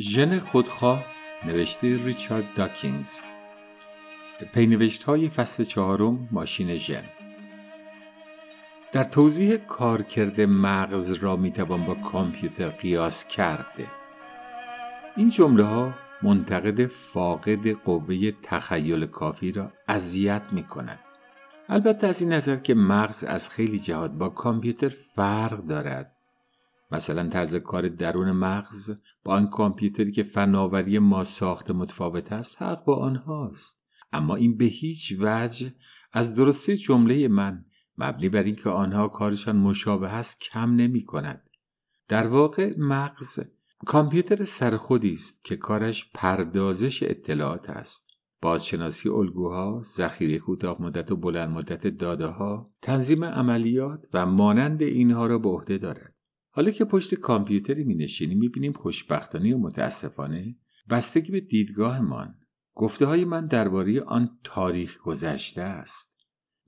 ژن خودخواه نوشته ریچارد داکینز. پینوشت های فصل چهارم ماشین ژن. در توضیح کارکرد مغز را می‌توان با کامپیوتر قیاس کرده این جمله ها منتقد فاقد قوه تخیل کافی را اذیت می کند. البته از این نظر که مغز از خیلی جهات با کامپیوتر فرق دارد. مثلا طرز کار درون مغز با آن کامپیوتری که فناوری ما ساخته متفاوت است حق با آنهاست. اما این به هیچ وجه از درستی جمله من مبنی بر اینکه آنها کارشان مشابه است کم نمی کند. در واقع مغز کامپیوتر سرخودی است که کارش پردازش اطلاعات است. بازشناسی الگوها ذخیره کوتاه مدت و بلند مدت داده ها تنظیم عملیات و مانند اینها را به عهده دارد. حالا که پشت کامپیوتری می نشینیم می بینیم خوشبختانه و متاسفانه بستگی به دیدگاهمان. گفته های من درباره آن تاریخ گذشته است.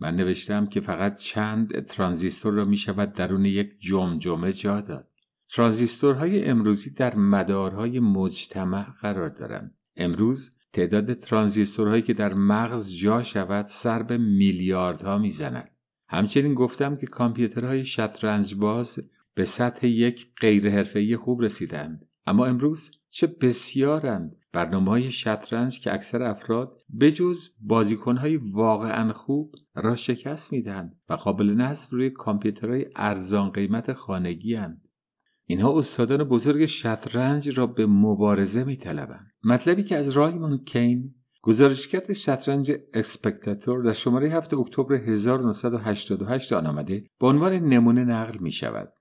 من نوشتم که فقط چند ترانزیستور را می شود درون یک جمجمه جا داد. ترانزیستورهای امروزی در مدارهای مجتمع قرار دارند. امروز تعداد ترانزیستورهایی که در مغز جا شود سر به میلیاردها می‌زند. همچنین گفتم که کامپیوترهای شطرنج باز به سطح یک غیر حرفه‌ای خوب رسیدند اما امروز چه بسیارند برنامه های شطرنج که اکثر افراد بجز بازیکنهای واقعا خوب را شکست می‌دهند و قابل نصب روی کامپیوترهای ارزان قیمت خانگی هند. اینها استادان بزرگ شطرنج را به مبارزه میطلبند مطلبی که از رایمون کین گزارشگر شطرنج اسپکتاتور در شماره 7 اکتبر 1988 آن آمده به عنوان نمونه نقل می شود.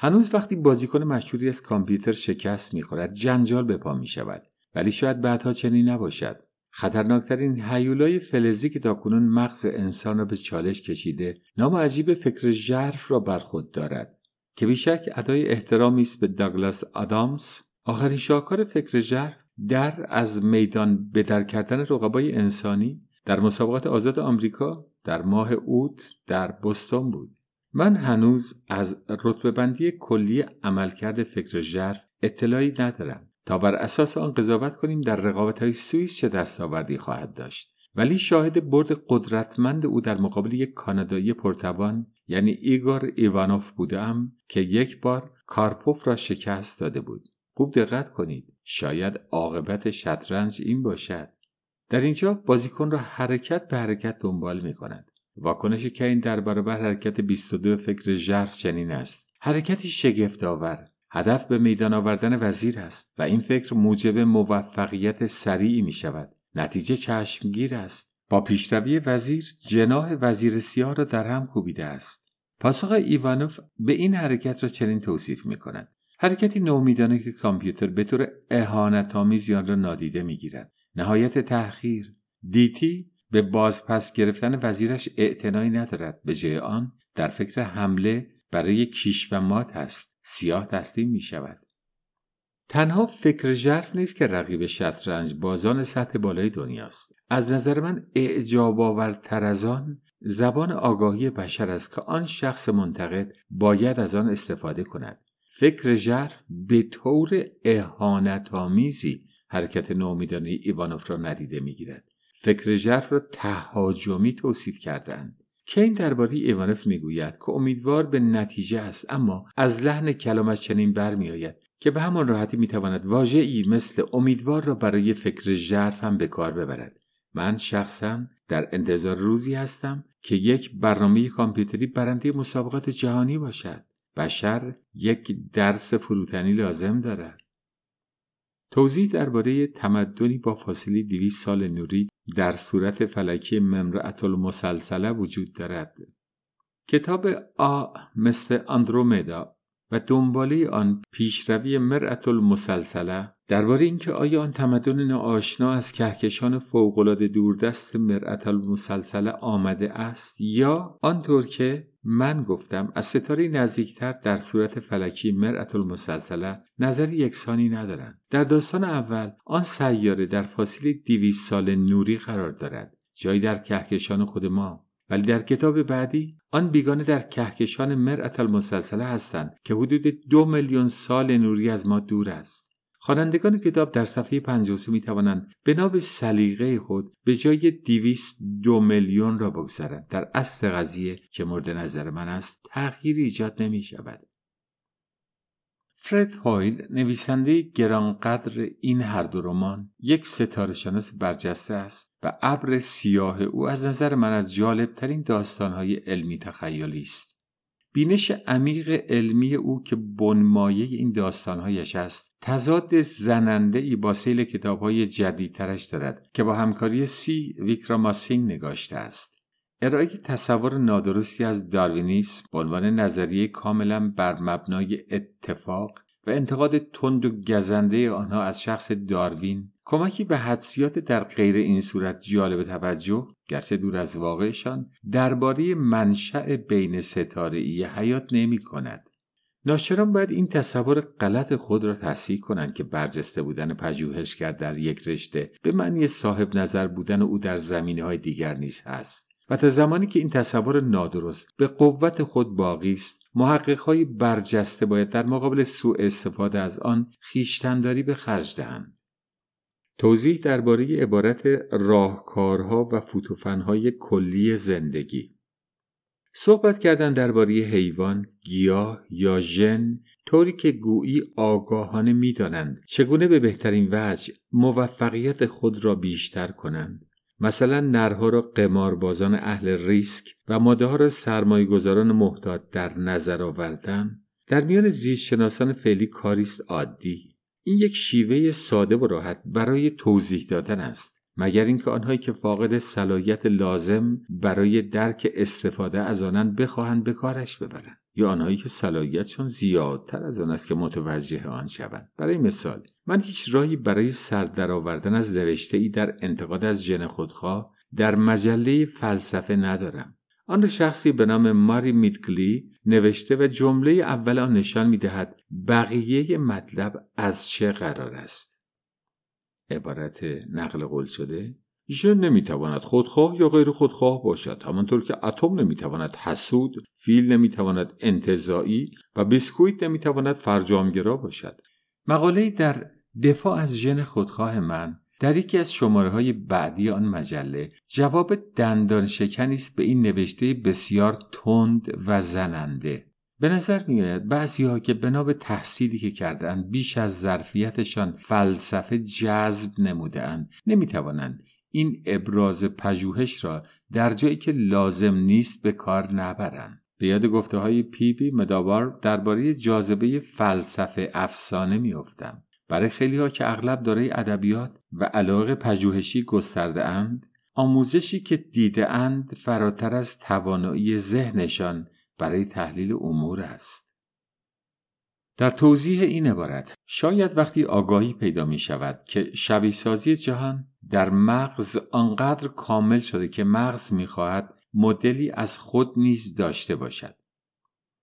هنوز وقتی بازیکن مشهوری از کامپیوتر شکست می‌خورد جنجال به پا می شود ولی شاید بعدها چنین نباشد. خطرناکترین هیولای فلزی که تاکنون مغز انسان را به چالش کشیده نام عجیب فکر ژرف را بر خود دارد. که بیشک ادای احترامی است به داگلاس آدامس آخرین شاهکار فکر ژرف در از میدان بدر کردن رقبای انسانی در مسابقات آزاد آمریکا در ماه اوت در بستون بود. من هنوز از رتبه بندی کلی عملکرد فکر ژرف اطلاعی ندارم تا بر اساس آن قضاوت کنیم در رقابت های سوئیس چه دستاوردی خواهد داشت. ولی شاهد برد قدرتمند او در مقابل یک کانادایی پرتوان یعنی ایگور ایوانوف بودم که یک بار کارپوف را شکست داده بود. خوب دقت کنید شاید عاقبت شطرنج این باشد. در اینجا بازیکن را حرکت به حرکت دنبال می کند واکنش کین در برابر حرکت 22 فکر ژرف چنین است. حرکتی شگفت آور هدف به میدان آوردن وزیر است و این فکر موجب موفقیت سریعی می شود نتیجه چشمگیر است. با پیشروی وزیر جناه وزیر سیاه را در هم کوبیده است. پاسخ ایوانوف به این حرکت را چنین توصیف می کند حرکتی نومیدانه که کامپیوتر به طور اهانتآمیزی آن را نادیده می‌گیرد. نهایت تأخیر. دیتی به بازپس گرفتن وزیرش اعتنایی ندارد. به جای آن در فکر حمله برای کیش و مات است سیاه تسلیم می شود. تنها فکر ژرف نیست که رقیب شطرنج بازان سطح بالای دنیاست از نظر من اعجاب آورتر از آن زبان آگاهی بشر است که آن شخص منتقد باید از آن استفاده کند. فکر ژرف به طور اهانتآمیزی حرکت نومیدانه ایوانوف را ندیده می‌گیرد. فکر ژرف را تهاجمی توصیف کردند. کین درباره ایوانوف می‌گوید که امیدوار به نتیجه است اما از لحن کلامش چنین برمیآید که به همان راحتی می‌تواند واژهای مثل امیدوار را برای فکر ژرف هم به کار ببرد. من شخصا در انتظار روزی هستم که یک برنامه کامپیوتری برنده مسابقات جهانی باشد بشر یک درس فروتنی لازم دارد. توضیح درباره تمدنی با فاصله 200 سال نوری در صورت فلکی ممرعت المسلسله وجود دارد. کتاب آ مثل اندرومدا و دنباله آن پیشروی مرعت المسلسله درباره اینکه آیا آن تمدن ناآشنا از کهکشان فوقالعاده دوردست مرعت المسلسله آمده است یا آنطور که من گفتم از ستاره نزدیکتر در صورت فلکی مرعت المسلسله نظر یکسانی ندارند. در داستان اول آن سیاره در فاصله دیویس سال نوری قرار دارد. جایی در کهکشان خود ما. ولی در کتاب بعدی آن بیگانه در کهکشان مرعت المسلسله هستند که حدود دو میلیون سال نوری از ما دور است. خوانندگان کتاب در صفحه 53 می توانند به سلیقه خود به جای 200 دو میلیون را بگذارند. در اصل قضیه که مورد نظر من است تغییری ایجاد نمی شود فرد هایل نویسنده گرانقدر این هر دو رمان یک ستاره شناس برجسته است و ابر سیاه او از نظر من از جالبترین داستانهای علمی تخیلی است. بینش عمیق علمی او که بنمایه این داستانهایش است تضاد زننده ای با سیل کتاب های جدیدترش دارد که با همکاری سی ویکراماسینگ نگاشته است ارائه تصور نادرستی از داروینیسم به عنوان نظریه کاملا بر مبنای اتفاق و انتقاد تند و گزنده آنها از شخص داروین کمکی به حدسیات در غیر این صورت جالب توجه گرچه دور از واقعشان درباره منشأ بین ستاره ای حیات نمی کند. ناشران باید این تصور غلط خود را تصحیح کنند که برجسته بودن پژوهشگر در یک رشته به معنی صاحب نظر بودن او در زمینه های دیگر نیز هست و تا زمانی که این تصور نادرست به قوت خود باقی است محققهای برجسته باید در مقابل سوء استفاده از آن خیشتنداری به خرج دهند. توضیح درباره عبارت راهکارها و فوتوفنهای کلی زندگی صحبت کردن درباره حیوان، گیاه یا ژن طوری که گویی آگاهانه می‌دانند چگونه به بهترین وجه موفقیت خود را بیشتر کنند. مثلا نرها را قماربازان اهل ریسک و ماده ها را سرمایه گذاران محتاط در نظر آوردن. در میان زیستشناسان فعلی کاریست عادی. این یک شیوه ساده و راحت برای توضیح دادن است. مگر اینکه آنهایی که فاقد صلاحیت لازم برای درک استفاده از آنند بخواهند به کارش ببرند یا آنهایی که صلاحیتشان زیادتر از آن است که متوجه آن شوند. برای مثال من هیچ راهی برای سر درآوردن از نوشته ای در انتقاد از ژن خودخواه در مجله فلسفه ندارم. آن را شخصی به نام ماری میدکلی نوشته و جمله اول آن نشان می‌دهد بقیه مطلب از چه قرار است. عبارت نقل قول شده ژن نمی‌تواند خودخواه یا غیر خودخواه باشد. همانطور که اتم نمی‌تواند حسود فیل نمی‌تواند انتظایی و بیسکویت نمی‌تواند فرجامگرا باشد. مقاله در دفاع از ژن خودخواه من در یکی از شماره های بعدی آن مجله جواب دندان شکنی است به این نوشته بسیار تند و زننده. به نظر میآید بعضیها که بنا به تحصیلی که کردند بیش از ظرفیتشان فلسفه جذب نمودهاند نمی‌توانند این ابراز پژوهش را در جایی که لازم نیست به کار نبرند. به یاد گفته های پی بی مداوار درباره جاذبه فلسفه افسانه میافتم. برای خیلی ها که اغلب دارای ادبیات و علاقه پژوهشی گسترده اند آموزشی که دیده اند فراتر از توانایی ذهنشان برای تحلیل امور است در توضیح این عبارت شاید وقتی آگاهی پیدا می شود که شبیه سازی جهان در مغز آنقدر کامل شده که مغز می خواهد مدلی از خود نیز داشته باشد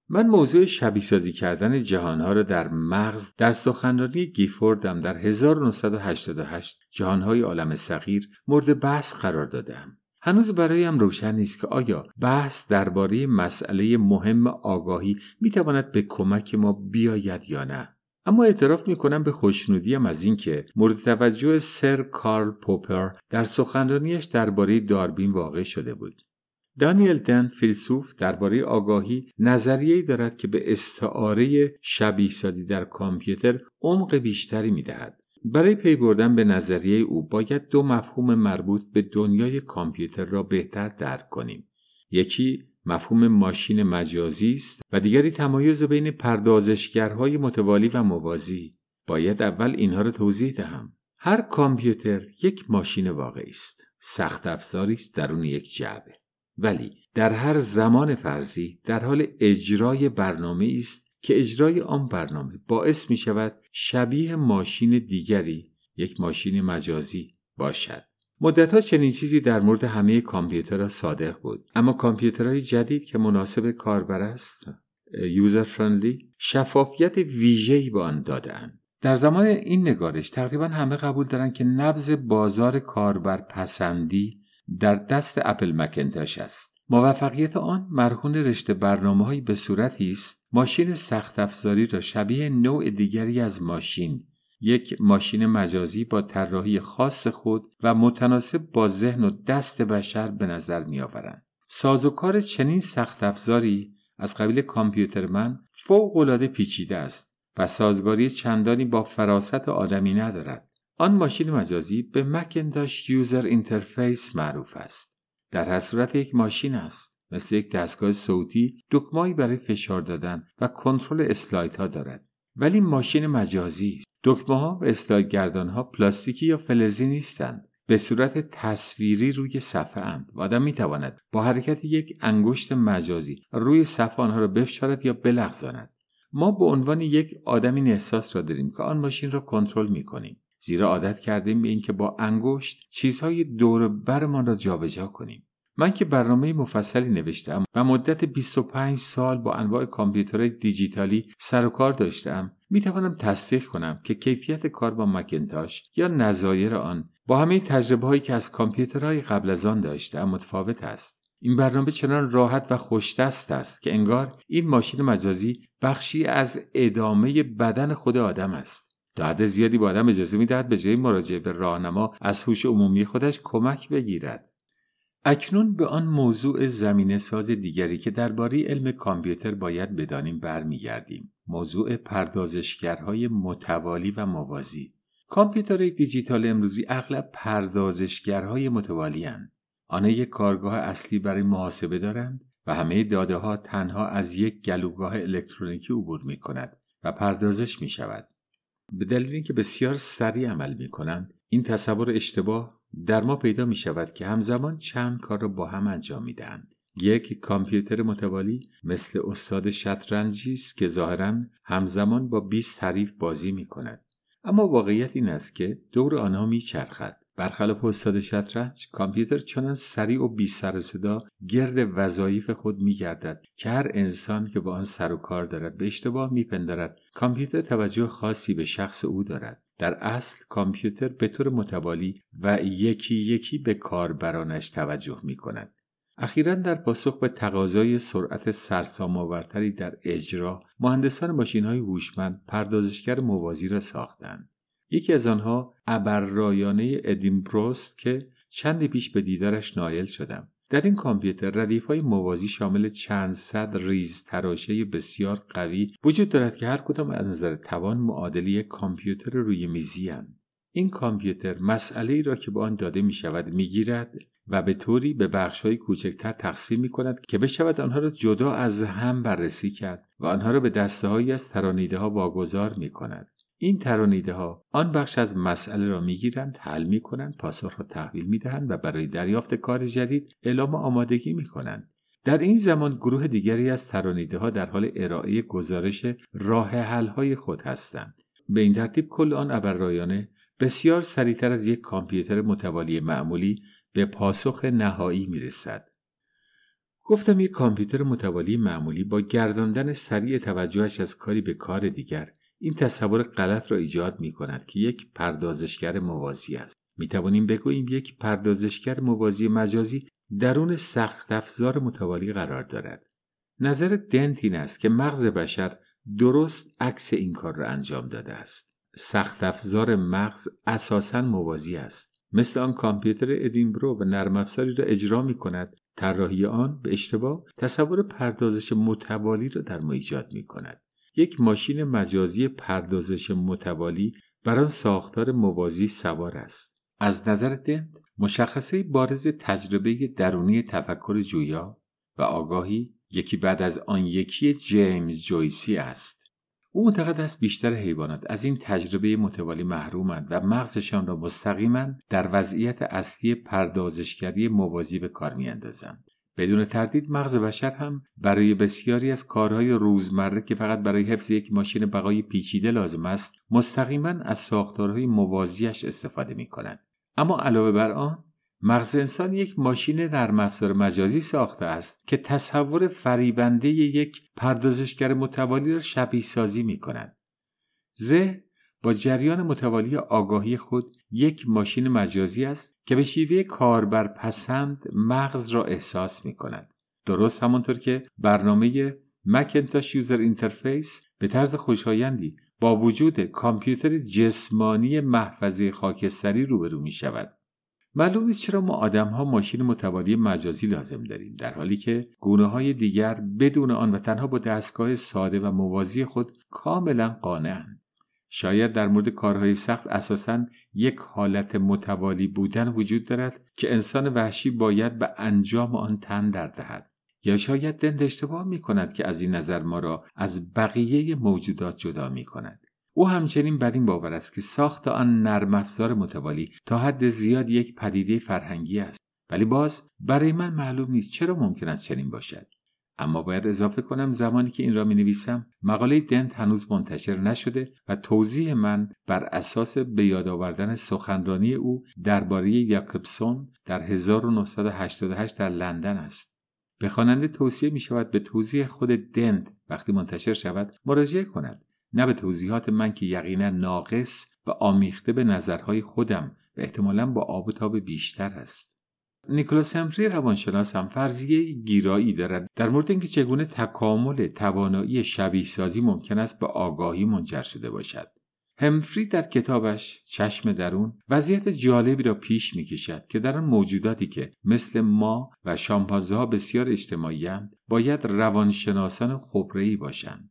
من موضوع شبیه سازی کردن جهانها را در مغز در سخنرانی گیفوردم در 1988 جهانهای عالم صغیر مورد بحث قرار دادم. هنوز برایم روشن نیست که آیا بحث درباره مسئله مهم آگاهی می‌تواند به کمک ما بیاید یا نه. اما اعتراف می‌کنم به خوشنودیم از اینکه مورد توجه سر کارل پوپر در سخنرانیش درباره داربین واقع شده بود. دانیل دن فیلسوف درباره آگاهی نظریه‌ای دارد که به استعاره شبیه سازی در کامپیوتر عمق بیشتری می‌دهد. برای پی بردن به نظریه او باید دو مفهوم مربوط به دنیای کامپیوتر را بهتر درک کنیم. یکی مفهوم ماشین مجازی است و دیگری تمایز بین پردازشگرهای متوالی و موازی. باید اول اینها را توضیح دهم. هر کامپیوتر یک ماشین واقعی است. سخت افزاری است درون یک جعبه. ولی در هر زمان فرضی در حال اجرای برنامه است که اجرای آن برنامه باعث می شود شبیه ماشین دیگری یک ماشین مجازی باشد. مدتها چنین چیزی در مورد همه کامپیوترها صادق بود. اما کامپیوترهای جدید که مناسب کاربر است یوزر فرندلی شفافیت ویژه‌ای به آن دادهاند. در زمان این نگارش تقریبا همه قبول دارند که نبض بازار کاربر پسندی در دست اپل مکنتاش است. موفقیت آن مرهون رشته برنامه هایی به صورتی است ماشین سخت افزاری را شبیه نوع دیگری از ماشین یک ماشین مجازی با طراحی خاص خود و متناسب با ذهن و دست بشر به نظر می آورند. سازوکار چنین سخت افزاری از قبیل کامپیوتر من فوق العاده پیچیده است و سازگاری چندانی با فراست آدمی ندارد. آن ماشین مجازی به مکینتاش user interface معروف است. در هر صورت یک ماشین است. مثل یک دستگاه صوتی دکمه‌هایی برای فشار دادن و کنترل اسلایدها دارد. ولی ماشین مجازی است. دکمه ها و اسلاید گردان ها پلاستیکی یا فلزی نیستند. به صورت تصویری روی صفحه اند و آدم می تواند با حرکت یک انگشت مجازی روی صفحه آنها را بفشارد یا بلغزاند. ما به عنوان یک آدم این احساس را داریم که آن ماشین را کنترل می کنیم. زیرا عادت کردیم به اینکه با انگشت چیزهای دور برمان را جابجا کنیم. من که برنامه مفصلی نوشتم و مدت 25 سال با انواع کامپیوترهای دیجیتالی سر و کار داشتم می توانم تصدیق کنم که کیفیت کار با مکنتاش یا نظایر آن با همه تجربه هایی که از کامپیوترهای قبل از آن داشتم متفاوت است. این برنامه چنان راحت و خوشدست است که انگار این ماشین مجازی بخشی از ادامه بدن خود آدم است. تا زیادی با آدم اجازه می‌دهد به جای مراجعه به راهنما از هوش عمومی خودش کمک بگیرد اکنون به آن موضوع زمینه ساز دیگری که درباره علم کامپیوتر باید بدانیم برمیگردیم موضوع پردازشگرهای متوالی و موازی کامپیوترهای دیجیتال امروزی اغلب پردازشگرهای متوالی هستند. آنها یک کارگاه اصلی برای محاسبه دارند و همه داده ها تنها از یک گلوگاه الکترونیکی عبور می کند و پردازش می شود. به دلیل اینکه بسیار سریع عمل می کنند این تصور اشتباه در ما پیدا می شود که همزمان چند کار را با هم انجام می دهند. یک کامپیوتر متوالی مثل استاد شطرنجی است که ظاهرا همزمان با 20 حریف بازی می کند. اما واقعیت این است که دور آنها می چرخد. برخلاف استاد شطرنج کامپیوتر چنان سریع و بی سر صدا گرد وظایف خود میگردد که هر انسان که با آن سر و کار دارد به اشتباه میپندارد. کامپیوتر توجه خاصی به شخص او دارد. در اصل کامپیوتر به طور متوالی و یکی یکی به کاربرانش توجه می کند. اخیرا در پاسخ به تقاضای سرعت سرسام‌آورتری در اجرا مهندسان ماشین های هوشمند پردازشگر موازی را ساختند. یکی از آنها ابررایانه ادین پروست که چندی پیش به دیدارش نایل شدم در این کامپیوتر ردیف های موازی شامل چند صد ریز تراشه بسیار قوی وجود دارد که هر کدام از نظر توان معادلی کامپیوتر روی میزی هند. این کامپیوتر مسئله ای را که به آن داده می شود می گیرد و به طوری به بخش های کوچکتر تقسیم می کند که بشود آنها را جدا از هم بررسی کرد و آنها را به دسته هایی از ترانیده ها واگذار می کند. این ترانیده ها آن بخش از مسئله را می‌گیرند حل می کنند پاسخ را تحویل می دهند و برای دریافت کار جدید اعلام آمادگی می کنند در این زمان گروه دیگری از ترانیده ها در حال ارائه گزارش راه حل های خود هستند به این ترتیب کل آن ابررایانه بسیار سریعتر از یک کامپیوتر متوالی معمولی به پاسخ نهایی می رسد. گفتم یک کامپیوتر متوالی معمولی با گرداندن سریع توجهش از کاری به کار دیگر این تصور غلط را ایجاد می کند که یک پردازشگر موازی است. می توانیم بگوییم یک پردازشگر موازی مجازی درون سخت افزار متوالی قرار دارد. نظر دنت این است که مغز بشر درست عکس این کار را انجام داده است. سخت افزار مغز اساسا موازی است. مثل آن کامپیوتر ادینبرو و نرم افزاری را اجرا می کند طراحی آن به اشتباه تصور پردازش متوالی را در ما ایجاد می کند یک ماشین مجازی پردازش متوالی بر آن ساختار موازی سوار است. از نظر دنت مشخصه بارز تجربه درونی تفکر جویا و آگاهی یکی بعد از آن یکی جیمز جویسی است. او معتقد است بیشتر حیوانات از این تجربه متوالی محرومند و مغزشان را مستقیما در وضعیت اصلی پردازشگری موازی به کار میاندازند. بدون تردید مغز بشر هم برای بسیاری از کارهای روزمره که فقط برای حفظ یک ماشین بقای پیچیده لازم است مستقیما از ساختارهای موازیش استفاده می کند. اما علاوه بر آن مغز انسان یک ماشین نرم افزار مجازی ساخته است که تصور فریبنده یک پردازشگر متوالی را شبیه سازی می کند. ذهن با جریان متوالی آگاهی خود یک ماشین مجازی است که به شیوه کاربر پسند مغز را احساس می کند. درست همانطور که برنامه مکینتاش user interface به طرز خوشایندی با وجود کامپیوتر جسمانی محفظه خاکستری روبرو می شود معلوم نیست چرا ما آدم ها ماشین متوالی مجازی لازم داریم در حالی که گونه های دیگر بدون آن و تنها با دستگاه ساده و موازی خود کاملا قانعند شاید در مورد کارهای سخت اساسا یک حالت متوالی بودن وجود دارد که انسان وحشی باید به انجام آن تن در دهد. یا شاید دند اشتباه می کند که از این نظر ما را از بقیه موجودات جدا می کند. او همچنین بر این باور است که ساخت آن نرم افزار متوالی تا حد زیاد یک پدیده فرهنگی است. ولی باز برای من معلوم نیست چرا ممکن است چنین باشد. اما باید اضافه کنم زمانی که این را می نویسم مقاله دنت هنوز منتشر نشده و توضیح من بر اساس به یاد آوردن سخنرانی او درباره یاکوبسون در 1988 در لندن است. به خواننده توصیه می شود به توضیح خود دنت وقتی منتشر شود مراجعه کند. نه به توضیحات من که یقینا ناقص و آمیخته به نظرهای خودم و احتمالا با آب و تاب بیشتر است. نیکولاس همفری روانشناس هم فرضیه گیرایی دارد. در مورد اینکه چگونه تکامل توانایی شبیه سازی ممکن است به آگاهی منجر شده باشد. همفری در کتابش چشم درون وضعیت جالبی را پیش می کشد که در آن موجوداتی که مثل ما و شامپانزه ها بسیار اجتماعی باید روانشناسان خبره‌ای باشند.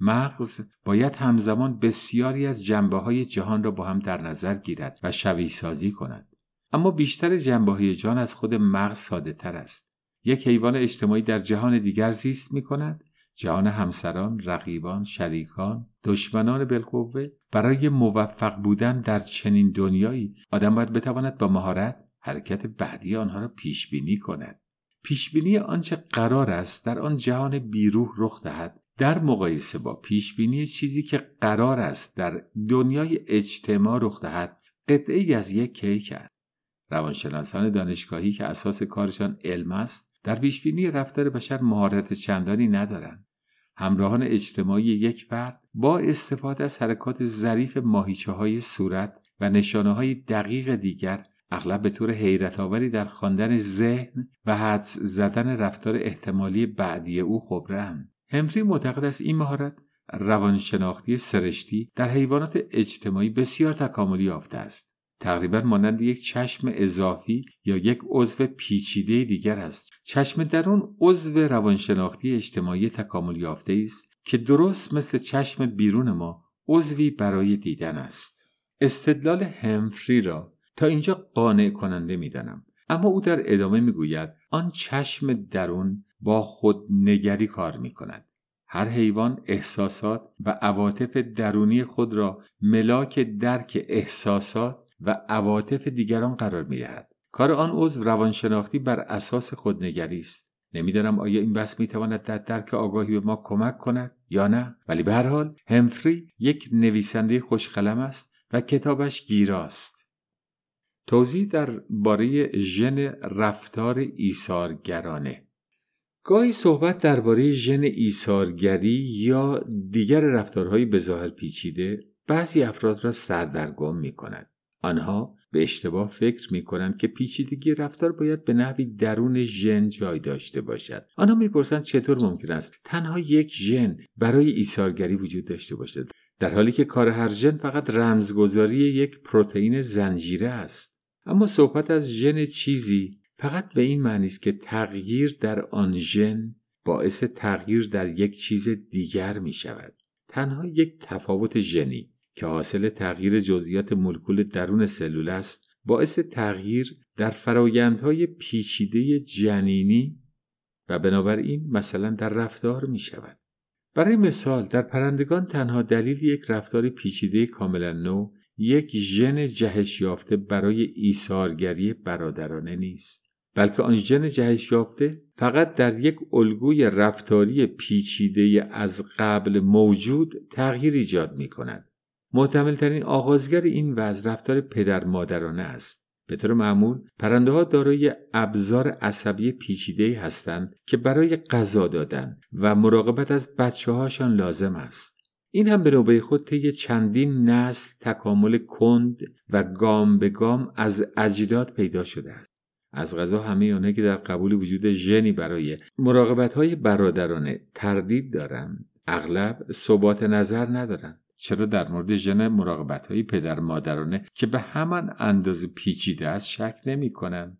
مغز باید همزمان بسیاری از جنبه های جهان را با هم در نظر گیرد و شبیه سازی کند. اما بیشتر جنبه های جهان از خود مغز ساده تر است. یک حیوان اجتماعی در جهان دیگر زیست می کند جهان همسران، رقیبان، شریکان، دشمنان بالقوه. برای موفق بودن در چنین دنیایی آدم باید بتواند با مهارت حرکت بعدی آنها را پیش بینی کند. پیش بینی آنچه قرار است در آن جهان بیروح رخ دهد. در مقایسه با پیش بینی چیزی که قرار است در دنیای اجتماع رخ دهد قطعه ای از یک کیک است. روانشناسان دانشگاهی که اساس کارشان علم است در پیش بینی رفتار بشر مهارت چندانی ندارند. همراهان اجتماعی یک فرد با استفاده از حرکات ظریف ماهیچه های صورت و نشانه های دقیق دیگر اغلب به طور حیرت آوری در خواندن ذهن و حدس زدن رفتار احتمالی بعدی او خبرند همفری معتقد است این مهارت روانشناختی سرشتی در حیوانات اجتماعی بسیار تکاملی یافته است. تقریبا مانند یک چشم اضافی یا یک عضو پیچیده دیگر است. چشم درون عضو روانشناختی اجتماعی تکامل یافته است که درست مثل چشم بیرون ما عضوی برای دیدن است. استدلال همفری را تا اینجا قانع کننده می‌دانم اما او در ادامه می‌گوید آن چشم درون با خود نگری کار می کند. هر حیوان احساسات و عواطف درونی خود را ملاک درک احساسات و عواطف دیگران قرار می دهد. کار آن عضو روانشناختی بر اساس خودنگری است. نمی‌دانم آیا این بحث می‌تواند در درک آگاهی به ما کمک کند یا نه ولی به هر حال همفری یک نویسنده خوشقلم است و کتابش گیراست توضیح در باره ژن رفتار ایثارگرانه گاهی صحبت درباره ژن ایثارگری یا دیگر رفتارهای بظاهر پیچیده بعضی افراد را سردرگم می کند. آنها به اشتباه فکر می کنند که پیچیدگی رفتار باید به نحوی درون ژن جای داشته باشد. آنها می‌پرسند چطور ممکن است تنها یک ژن برای ایثارگری وجود داشته باشد در حالی که کار هر ژن فقط رمزگذاری یک پروتئین زنجیره است. اما صحبت از ژن چیزی فقط به این معنی است که تغییر در آن ژن باعث تغییر در یک چیز دیگر می شود. تنها یک تفاوت ژنی که حاصل تغییر جزئیات مولکول درون سلول است باعث تغییر در فرایندهای پیچیده جنینی و بنابراین مثلا در رفتار می شود. برای مثال در پرندگان تنها دلیل یک رفتار پیچیده کاملا نو یک ژن جهش یافته برای ایثارگری برادرانه نیست بلکه آن ژن جهش یافته فقط در یک الگوی رفتاری پیچیده از قبل موجود تغییر ایجاد می کند. محتملترین آغازگر این وضع رفتار پدر مادرانه است. به طور معمول پرنده ها دارای ابزار عصبی پیچیده هستند که برای غذا دادن و مراقبت از بچه هاشان لازم است. این هم به نوبه خود طی چندین نسل تکامل کند و گام به گام از اجداد پیدا شده است. از غذا همه آنها که در قبول وجود ژنی برای مراقبت های برادرانه تردید دارند اغلب ثبات نظر ندارند چرا در مورد ژن مراقبت های پدر مادرانه که به همان اندازه پیچیده است شک نمی کنند.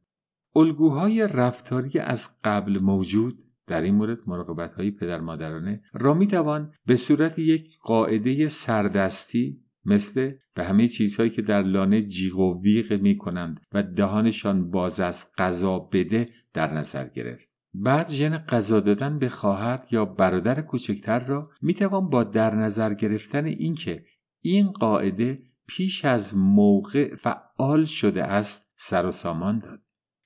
الگوهای رفتاری از قبل موجود در این مورد مراقبت های پدر مادرانه را می توان به صورت یک قاعده سردستی مثل به همه چیزهایی که در لانه جیغ و ویغ می کنند و دهانشان باز از غذا بده در نظر گرفت. بعد ژن غذا دادن به خواهر یا برادر کوچکتر را می توان با در نظر گرفتن اینکه این قاعده پیش از موقع فعال شده است سر و سامان داد.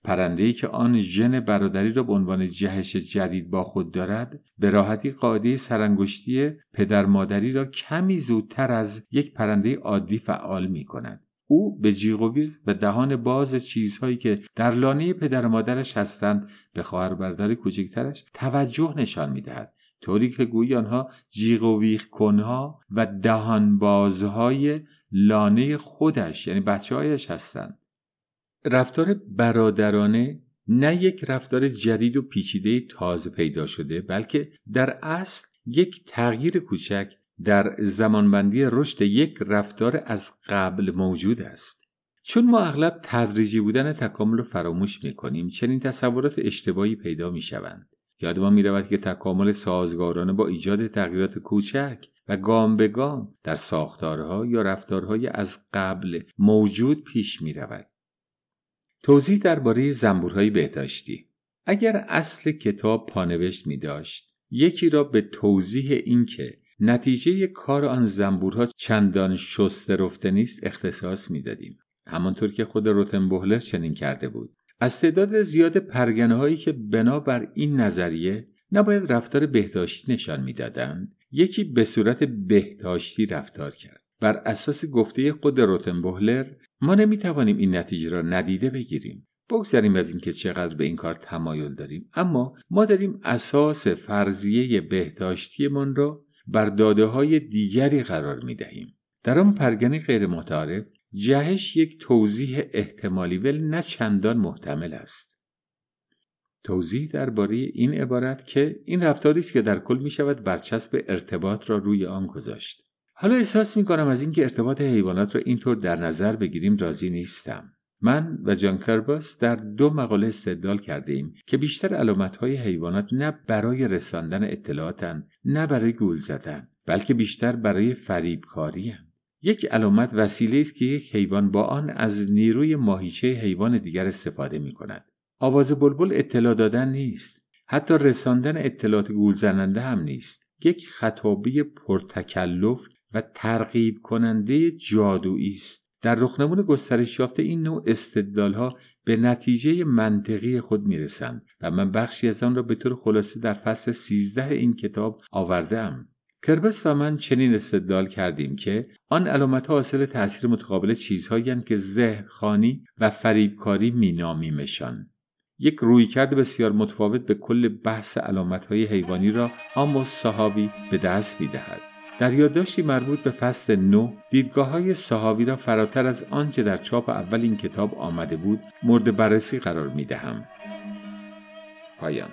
پرنده‌ای که آن ژن برادری را به عنوان جهش جدید با خود دارد به راحتی قاعده سرانگشتی پدر مادری را کمی زودتر از یک پرنده عادی فعال می کند. او به جیغ و دهان باز چیزهایی که در لانه پدر مادرش هستند به خواهر برادر کوچکترش توجه نشان می‌دهد. طوری که گویی آنها جیغ و کنها و دهان بازهای لانه خودش یعنی بچه هایش هستند. رفتار برادرانه نه یک رفتار جدید و پیچیده تازه پیدا شده بلکه در اصل یک تغییر کوچک در زمانبندی رشد یک رفتار از قبل موجود است. چون ما اغلب تدریجی بودن تکامل رو فراموش می‌کنیم چنین تصورات اشتباهی پیدا می‌شوند. یاد ما می‌رود که تکامل سازگارانه با ایجاد تغییرات کوچک و گام به گام در ساختارها یا رفتارهای از قبل موجود پیش می رود. توضیح درباره زنبورهای بهداشتی. اگر اصل کتاب پانوشت می داشت یکی را به توضیح اینکه نتیجه کار آن زنبورها چندان شسته رفته نیست اختصاص می‌دادیم. همانطور که خود روتنبوهلر چنین کرده بود. از تعداد زیاد پرگنه هایی که بنابر این نظریه نباید رفتار بهداشتی نشان می‌دادند یکی به صورت بهداشتی رفتار کرد. بر اساس گفته خود روتنبوهلر ما نمی‌توانیم این نتیجه را ندیده بگیریم. بگذریم از اینکه چقدر به این کار تمایل داریم. اما ما داریم اساس فرضیه بهداشتیمان را بر داده های دیگری قرار می دهیم. در آن پرگنه غیر متعارف جهش یک توضیح احتمالی ولی نه چندان محتمل است. توضیح درباره این عبارت که این رفتاری است که در کل می شود برچسب ارتباط را روی آن گذاشت. حالا احساس می کنم از اینکه ارتباط حیوانات را اینطور در نظر بگیریم راضی نیستم. من و جان کرباس در دو مقاله استدلال کرده ایم که بیشتر علامت های حیوانات نه برای رساندن اطلاعاتن نه برای گول زدن بلکه بیشتر برای فریبکاری یک علامت وسیله است که یک حیوان با آن از نیروی ماهیچه حیوان دیگر استفاده می کند. آواز بلبل اطلاع دادن نیست. حتی رساندن اطلاعات گول زننده هم نیست. یک خطابی پرتکلف و ترغیب کننده جادویی است. در رخنمون گسترش یافته این نوع استدلال ها به نتیجه منطقی خود می‌رسند و من بخشی از آن را به طور خلاصه در فصل 13 این کتاب آورده کربس و من چنین استدلال کردیم که آن علامت ها حاصل تاثیر متقابل چیزهایی که خانی و فریبکاری مینامیمشان. یک رویکرد بسیار متفاوت به کل بحث علامت های حیوانی را آموس صحابی به دست می‌دهد. در یادداشتی مربوط به فصل نو دیدگاه های صحابی را فراتر از آنچه در چاپ اول این کتاب آمده بود مورد بررسی قرار می دهم. پایان